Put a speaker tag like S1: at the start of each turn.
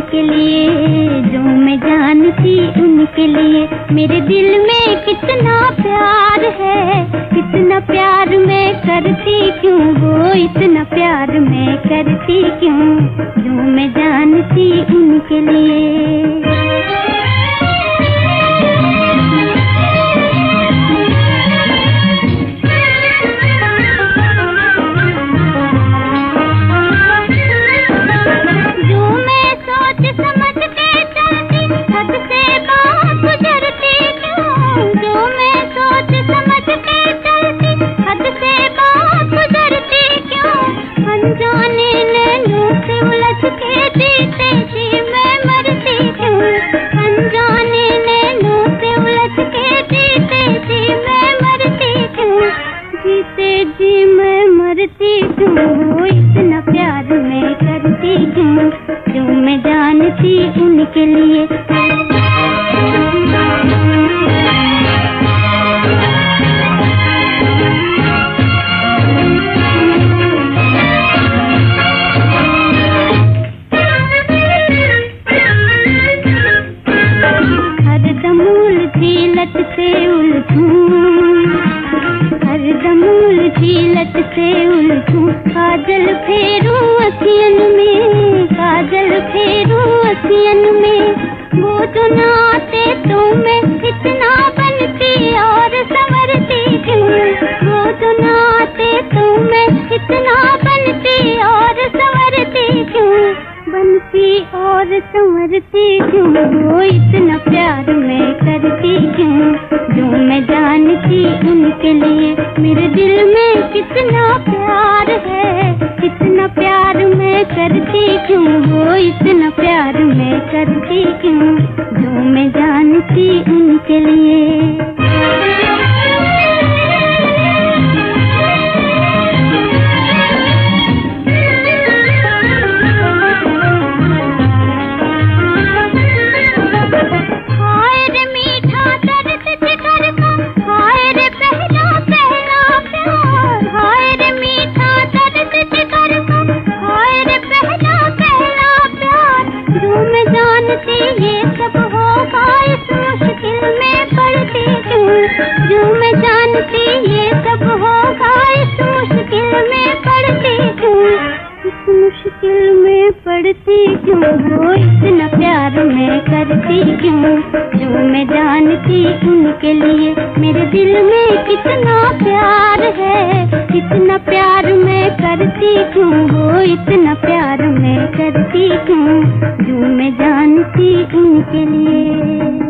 S1: उनके लिए, जो मैं जानती उनके लिए। मेरे दिल में कितना प्यार है, कितना प्यार मैं करती क्यों? वो इतना प्यार मैं करती क्यों? जो मैं जानती उनके लिए। करती इतना प्यार मैं करती हूँ जो मैं जानती उनके लिए। से उलझू काजल फेरू असियन में, काजल फेरू असियन में। वो तो नाते तो मैं इतना बनती और संवरती क्यों वो तो नाते तो मैं इतना बनती और संवरती क्यों बनती और संवरती क्यों वो इतना प्यार मैं करती जो जानती उनके लिए मेरे दिल में कितना प्यार है, कितना प्यार मैं करती क्यों? वो इतना प्यार मैं करती क्यों? जो मैं जानती उनके लिए। मुश्किल में पड़ती क्यों वो इतना प्यार मैं करती क्यों जो मैं जानती उनके लिए मेरे दिल में कितना प्यार है। कितना प्यार मैं करती क्यों वो इतना प्यार मैं करती क्यों जो मैं जानती उनके लिए।